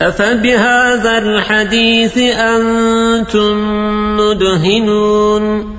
أفبهذا الحديث أنتم مدهنون